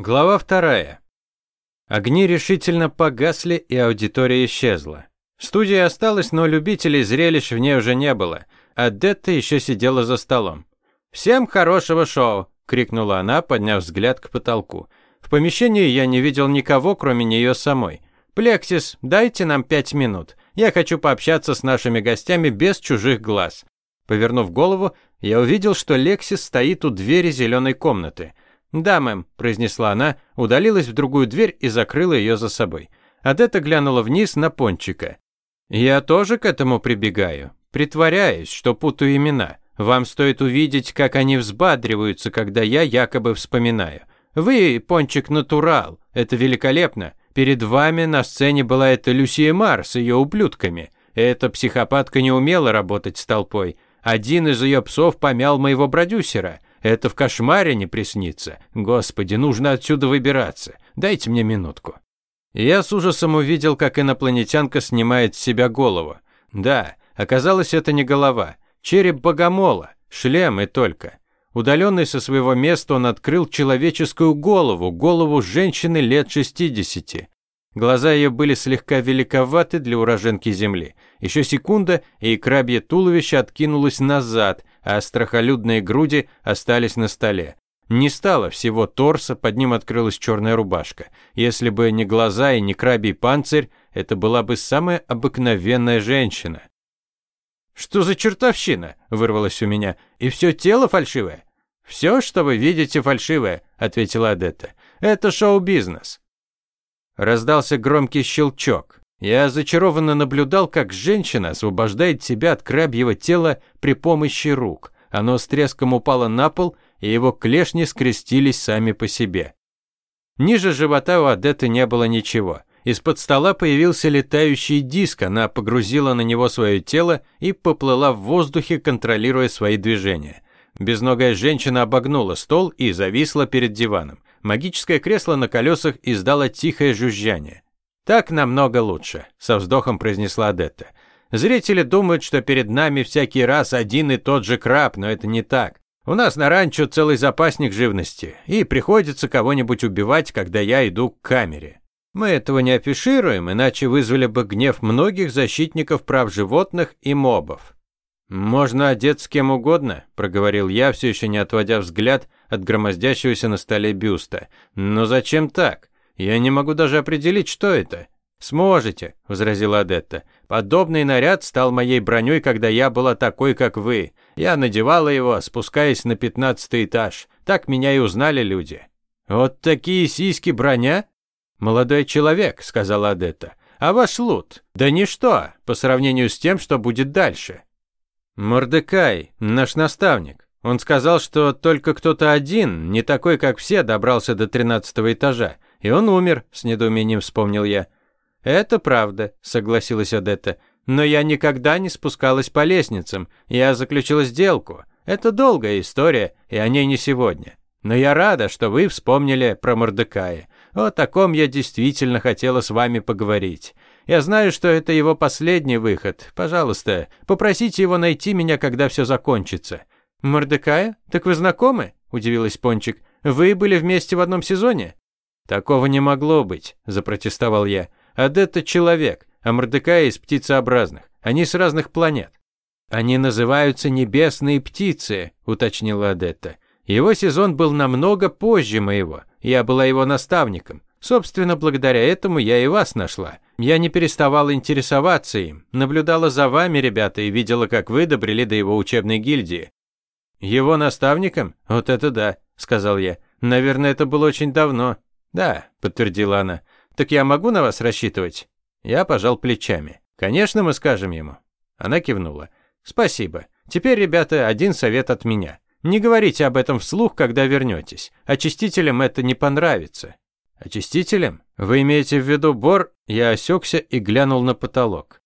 Глава вторая. Огни решительно погасли, и аудитория исчезла. Студия осталась, но любителей зрелищ в ней уже не было, а еще сидела за столом. «Всем хорошего шоу!» – крикнула она, подняв взгляд к потолку. В помещении я не видел никого, кроме нее самой. «Плексис, дайте нам пять минут. Я хочу пообщаться с нашими гостями без чужих глаз». Повернув голову, я увидел, что Лексис стоит у двери зеленой комнаты – «Да, мэм», – произнесла она, удалилась в другую дверь и закрыла ее за собой. Адетта глянула вниз на Пончика. «Я тоже к этому прибегаю. Притворяюсь, что путаю имена. Вам стоит увидеть, как они взбадриваются, когда я якобы вспоминаю. Вы, Пончик, натурал. Это великолепно. Перед вами на сцене была эта Люсия Мар с ее ублюдками. Эта психопатка не умела работать с толпой. Один из ее псов помял моего продюсера. Это в кошмаре не приснится. Господи, нужно отсюда выбираться. Дайте мне минутку. Я с ужасом увидел, как инопланетянка снимает с себя голову. Да, оказалось, это не голова. Череп богомола, шлем и только. Удаленный со своего места, он открыл человеческую голову, голову женщины лет 60. Глаза ее были слегка великоваты для уроженки Земли. Еще секунда, и крабье туловище откинулось назад, а страхолюдные груди остались на столе. Не стало всего торса, под ним открылась черная рубашка. Если бы не глаза и не крабий панцирь, это была бы самая обыкновенная женщина. «Что за чертовщина?» – вырвалось у меня. «И все тело фальшивое?» «Все, что вы видите, фальшивое», – ответила Адетта. «Это шоу-бизнес». Раздался громкий щелчок. Я зачарованно наблюдал, как женщина освобождает себя от крабьего тела при помощи рук. Оно с треском упало на пол, и его клешни скрестились сами по себе. Ниже живота у Адеты не было ничего. Из-под стола появился летающий диск, она погрузила на него свое тело и поплыла в воздухе, контролируя свои движения. Безногая женщина обогнула стол и зависла перед диваном. Магическое кресло на колесах издало тихое жужжание. «Так намного лучше», – со вздохом произнесла Адетта. «Зрители думают, что перед нами всякий раз один и тот же краб, но это не так. У нас на ранчо целый запасник живности, и приходится кого-нибудь убивать, когда я иду к камере. Мы этого не афишируем, иначе вызвали бы гнев многих защитников прав животных и мобов. «Можно одет с кем угодно», – проговорил я, все еще не отводя взгляд от громоздящегося на столе бюста. «Но зачем так? Я не могу даже определить, что это. Сможете, возразила Адетта. Подобный наряд стал моей броней, когда я была такой, как вы. Я надевала его, спускаясь на пятнадцатый этаж. Так меня и узнали люди. Вот такие сиськи броня? Молодой человек, сказала Адетта. А ваш лут? Да ничто, по сравнению с тем, что будет дальше. Мордекай, наш наставник. Он сказал, что только кто-то один, не такой, как все, добрался до тринадцатого этажа. И он умер, с недоумением вспомнил я. Это правда, согласилась Адетта. Но я никогда не спускалась по лестницам. Я заключила сделку. Это долгая история, и о ней не сегодня. Но я рада, что вы вспомнили про Мордекая. О таком я действительно хотела с вами поговорить. Я знаю, что это его последний выход. Пожалуйста, попросите его найти меня, когда все закончится. Мордекая? Так вы знакомы? Удивилась Пончик. Вы были вместе в одном сезоне? «Такого не могло быть», – запротестовал я. «Адетта – человек, а Мордекай из птицеобразных. Они с разных планет». «Они называются небесные птицы», – уточнила Адетта. «Его сезон был намного позже моего. Я была его наставником. Собственно, благодаря этому я и вас нашла. Я не переставала интересоваться им, наблюдала за вами, ребята, и видела, как вы добрели до его учебной гильдии». «Его наставником? Вот это да», – сказал я. «Наверное, это было очень давно». «Да», – подтвердила она. «Так я могу на вас рассчитывать?» Я пожал плечами. «Конечно, мы скажем ему». Она кивнула. «Спасибо. Теперь, ребята, один совет от меня. Не говорите об этом вслух, когда вернетесь. Очистителям это не понравится». «Очистителям? Вы имеете в виду бор?» Я осекся и глянул на потолок.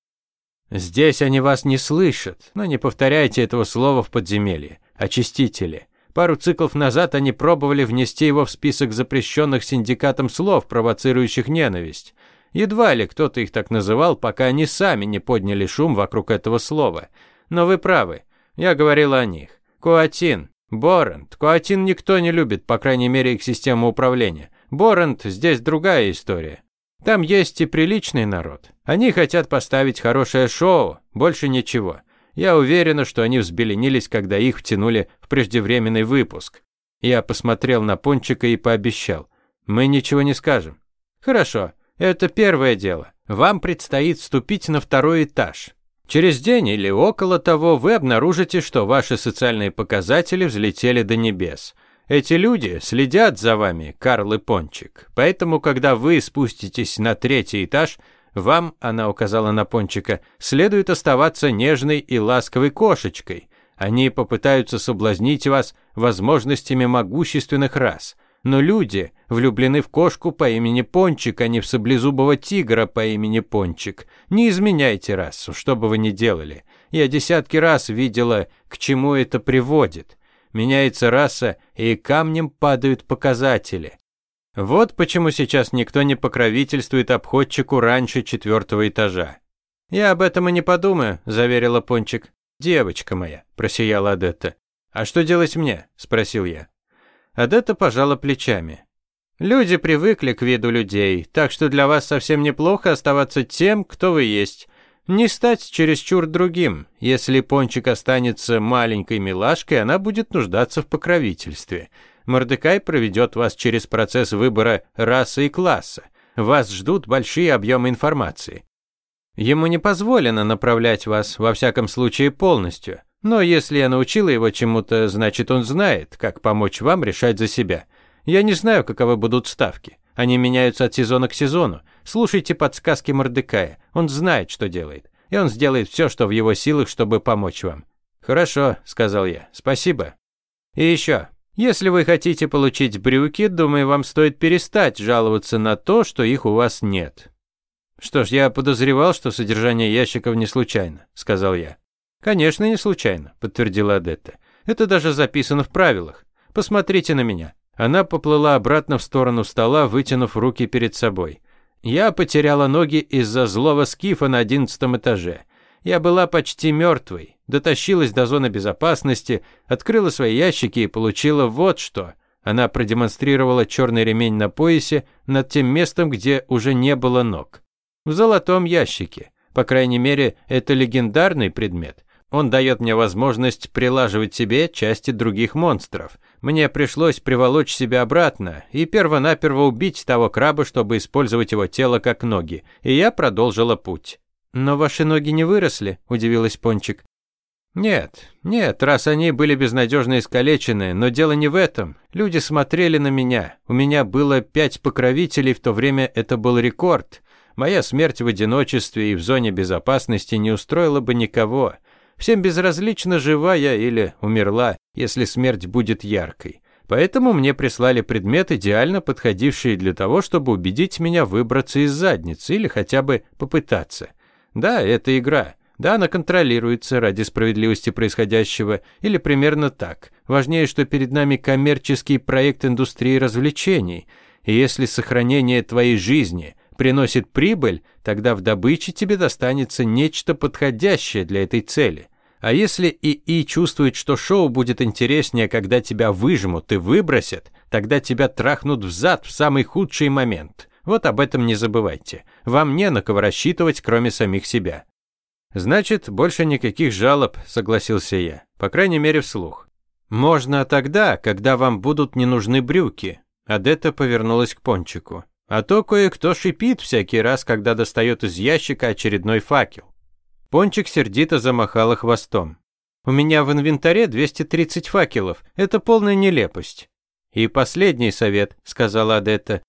«Здесь они вас не слышат, но не повторяйте этого слова в подземелье. Очистители. Пару циклов назад они пробовали внести его в список запрещенных синдикатом слов, провоцирующих ненависть. Едва ли кто-то их так называл, пока они сами не подняли шум вокруг этого слова. Но вы правы. Я говорил о них. Коатин. Борент. Коатин никто не любит, по крайней мере, их систему управления. Борент здесь другая история. Там есть и приличный народ. Они хотят поставить хорошее шоу, больше ничего. Я уверена, что они взбеленились, когда их втянули в преждевременный выпуск. Я посмотрел на Пончика и пообещал. Мы ничего не скажем. Хорошо, это первое дело. Вам предстоит вступить на второй этаж. Через день или около того вы обнаружите, что ваши социальные показатели взлетели до небес. Эти люди следят за вами, Карл и Пончик. Поэтому, когда вы спуститесь на третий этаж, вам, она указала на Пончика, следует оставаться нежной и ласковой кошечкой. Они попытаются соблазнить вас возможностями могущественных рас. Но люди влюблены в кошку по имени Пончик, а не в саблезубого тигра по имени Пончик. Не изменяйте расу, что бы вы ни делали. Я десятки раз видела, к чему это приводит. Меняется раса, и камнем падают показатели. Вот почему сейчас никто не покровительствует обходчику раньше четвертого этажа. «Я об этом и не подумаю», – заверила Пончик. «Девочка моя», – просияла Адетта. «А что делать мне?» – спросил я. Адетта пожала плечами. «Люди привыкли к виду людей, так что для вас совсем неплохо оставаться тем, кто вы есть. Не стать чересчур другим. Если Пончик останется маленькой милашкой, она будет нуждаться в покровительстве. Мордекай проведет вас через процесс выбора расы и класса. Вас ждут большие объемы информации. Ему не позволено направлять вас, во всяком случае, полностью. Но если я научила его чему-то, значит, он знает, как помочь вам решать за себя. Я не знаю, каковы будут ставки. Они меняются от сезона к сезону. Слушайте подсказки Мордекая. Он знает, что делает. И он сделает все, что в его силах, чтобы помочь вам. «Хорошо», — сказал я. «Спасибо». «И еще. Если вы хотите получить брюки, думаю, вам стоит перестать жаловаться на то, что их у вас нет. Что ж, я подозревал, что содержание ящиков не случайно, сказал я. Конечно, не случайно, подтвердила Адетта. Это даже записано в правилах. Посмотрите на меня. Она поплыла обратно в сторону стола, вытянув руки перед собой. Я потеряла ноги из-за злого скифа на одиннадцатом этаже. Я была почти мертвой, дотащилась до зоны безопасности, открыла свои ящики и получила вот что. Она продемонстрировала черный ремень на поясе над тем местом, где уже не было ног. В золотом ящике. По крайней мере, это легендарный предмет. Он дает мне возможность прилаживать себе части других монстров. Мне пришлось приволочь себя обратно и перво-наперво убить того краба, чтобы использовать его тело как ноги, и я продолжила путь. «Но ваши ноги не выросли?» – удивилась Пончик. «Нет, нет, раз они были безнадежно искалечены, но дело не в этом. Люди смотрели на меня. У меня было пять покровителей, в то время это был рекорд. Моя смерть в одиночестве и в зоне безопасности не устроила бы никого. Всем безразлично, жива я или умерла, если смерть будет яркой. Поэтому мне прислали предмет, идеально подходивший для того, чтобы убедить меня выбраться из задницы или хотя бы попытаться». Да, это игра. Да, она контролируется ради справедливости происходящего, или примерно так. Важнее, что перед нами коммерческий проект индустрии развлечений. И если сохранение твоей жизни приносит прибыль, тогда в добыче тебе достанется нечто подходящее для этой цели. А если ИИ чувствует, что шоу будет интереснее, когда тебя выжмут и выбросят, тогда тебя трахнут в зад в самый худший момент. Вот об этом не забывайте. Вам не на кого рассчитывать, кроме самих себя. Значит, больше никаких жалоб, согласился я. По крайней мере, вслух. Можно тогда, когда вам будут не нужны брюки. Адетта повернулась к Пончику. А то кое-кто шипит всякий раз, когда достает из ящика очередной факел. Пончик сердито замахала хвостом. «У меня в инвентаре 230 факелов. Это полная нелепость». «И последний совет», — сказала Адетта.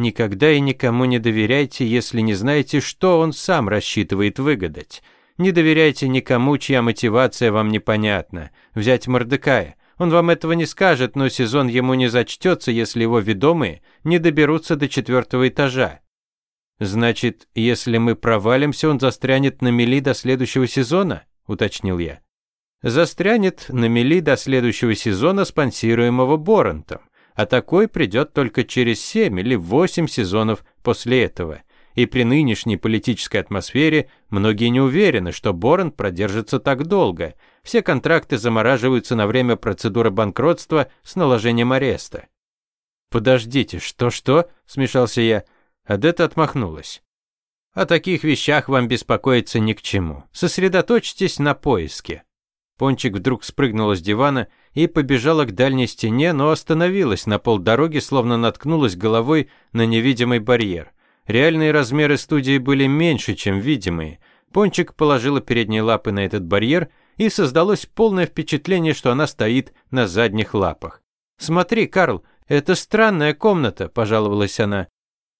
Никогда и никому не доверяйте, если не знаете, что он сам рассчитывает выгадать. Не доверяйте никому, чья мотивация вам непонятна. Взять Мордекая. Он вам этого не скажет, но сезон ему не зачтется, если его ведомые не доберутся до четвертого этажа. Значит, если мы провалимся, он застрянет на мели до следующего сезона, уточнил я. Застрянет на мели до следующего сезона, спонсируемого Борантом а такой придет только через 7 или 8 сезонов после этого. И при нынешней политической атмосфере многие не уверены, что Борн продержится так долго. Все контракты замораживаются на время процедуры банкротства с наложением ареста. «Подождите, что-что?» – смешался я. Адетта отмахнулась. «О таких вещах вам беспокоиться ни к чему. Сосредоточьтесь на поиске». Пончик вдруг спрыгнула с дивана и побежала к дальней стене, но остановилась на полдороги, словно наткнулась головой на невидимый барьер. Реальные размеры студии были меньше, чем видимые. Пончик положила передние лапы на этот барьер, и создалось полное впечатление, что она стоит на задних лапах. «Смотри, Карл, это странная комната», – пожаловалась она.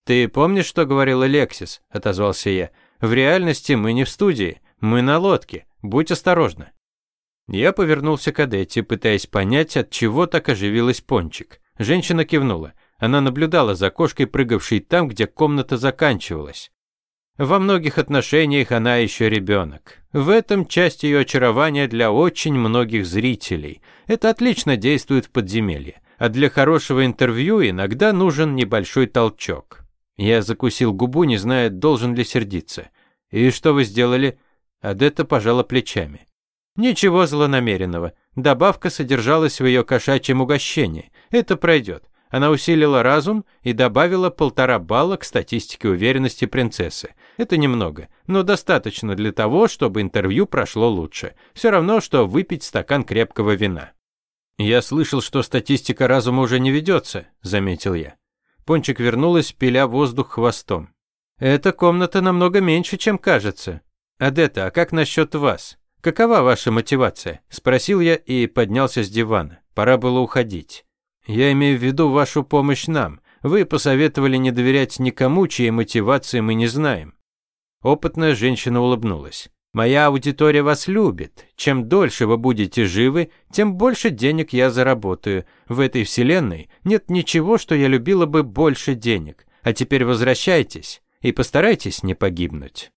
«Ты помнишь, что говорила Лексис?» – отозвался я. «В реальности мы не в студии, мы на лодке. Будь осторожна». Я повернулся к Адетте, пытаясь понять, от чего так оживилась Пончик. Женщина кивнула. Она наблюдала за кошкой, прыгавшей там, где комната заканчивалась. Во многих отношениях она еще ребенок. В этом часть ее очарования для очень многих зрителей. Это отлично действует в подземелье. А для хорошего интервью иногда нужен небольшой толчок. Я закусил губу, не зная, должен ли сердиться. «И что вы сделали?» Адетта пожала плечами. Ничего злонамеренного. Добавка содержалась в ее кошачьем угощении. Это пройдет. Она усилила разум и добавила полтора балла к статистике уверенности принцессы. Это немного, но достаточно для того, чтобы интервью прошло лучше. Все равно, что выпить стакан крепкого вина. «Я слышал, что статистика разума уже не ведется», — заметил я. Пончик вернулась, пиля воздух хвостом. «Эта комната намного меньше, чем кажется. Адетта, а как насчет вас? «Какова ваша мотивация?» – спросил я и поднялся с дивана. Пора было уходить. «Я имею в виду вашу помощь нам. Вы посоветовали не доверять никому, чьей мотивации мы не знаем». Опытная женщина улыбнулась. «Моя аудитория вас любит. Чем дольше вы будете живы, тем больше денег я заработаю. В этой вселенной нет ничего, что я любила бы больше денег. А теперь возвращайтесь и постарайтесь не погибнуть».